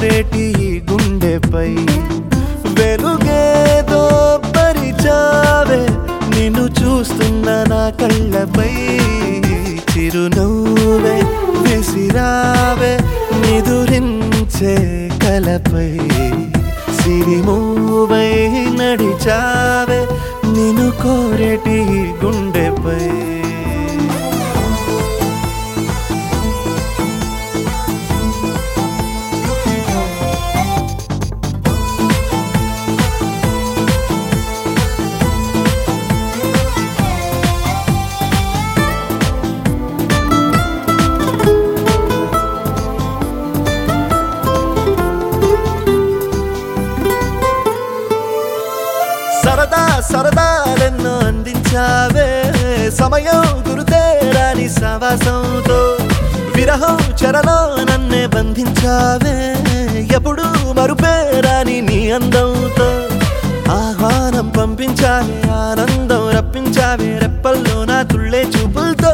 గుండెపై వెలుగేదో పరిచావే నిన్ను చూస్తున్న నా కళ్ళపై. చిరునవ్వే విసిరావే నిదురించే కలపై. సిరిమూవై నడిచావే నిన్ను కోరేటి గుండెపై. సరదాలెన్నో అందించావే. సమయం గురుతేరాని సవాసంతో విరహం చెరలో నన్నే బంధించావే. ఎప్పుడు మరుపేరాని నీ అందంతో ఆహ్వానం పంపించావే ఆనందం రప్పించావే రెప్పల్లో నా తుళ్ళే చూపులతో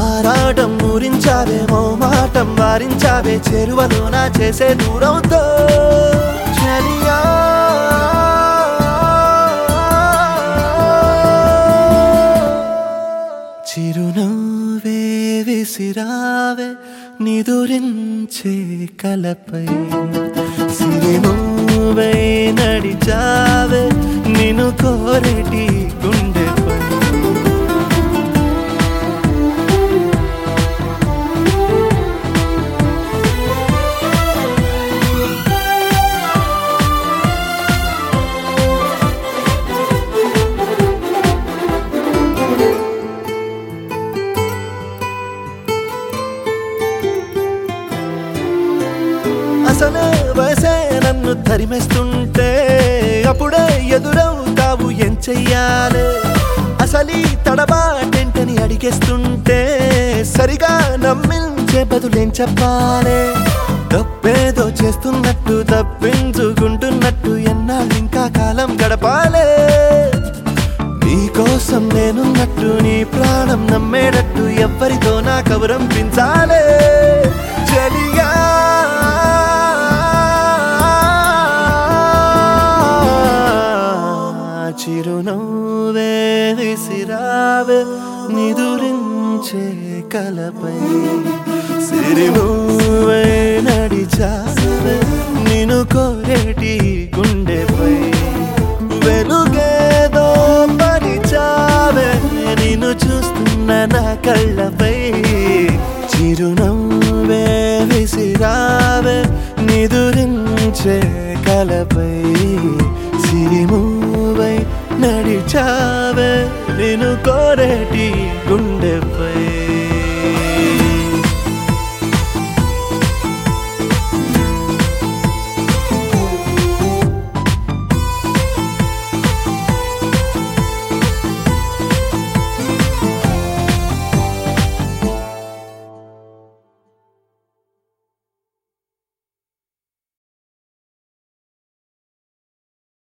ఆరాటం ఊరించావే మోమాటం వారించావే చెరువలో నా చేసే దూరంతో చిరునవ్వే విసిరావే నిదురించే కలపై. సిరిమూవై నడిచావే నిన్ను కోరటి వాసనే వయసే నన్ను తరిమేస్తుంటే అప్పుడే ఎదురవుతావు ఏం చెయ్యాలే? అసలీ తడబాటెంటని అడిగేస్తుంటే సరిగా నమ్మించే బదులేం చెప్పాలే? తప్పేదో చేస్తున్నట్టు తప్పించుకుంటున్నట్టు ఎన్నాళ్ళు ఇంకా కాలం గడపాలే? నీకోసం నేనున్నట్టు నీ ప్రాణం నమ్మేటట్టు నిదురించే కలపై సిరి నువ్వే నడిచావే నిను కోరేటి గుండెపై. వెలుగేదో పరిచావే నిన్ను చూస్తున్న నా కళ్ళపై. చిరునవ్వే విసిరావే నిదురించే కలపై. సిరిమూవై నడిచావే నిన్ను కోరేటి గుండెపై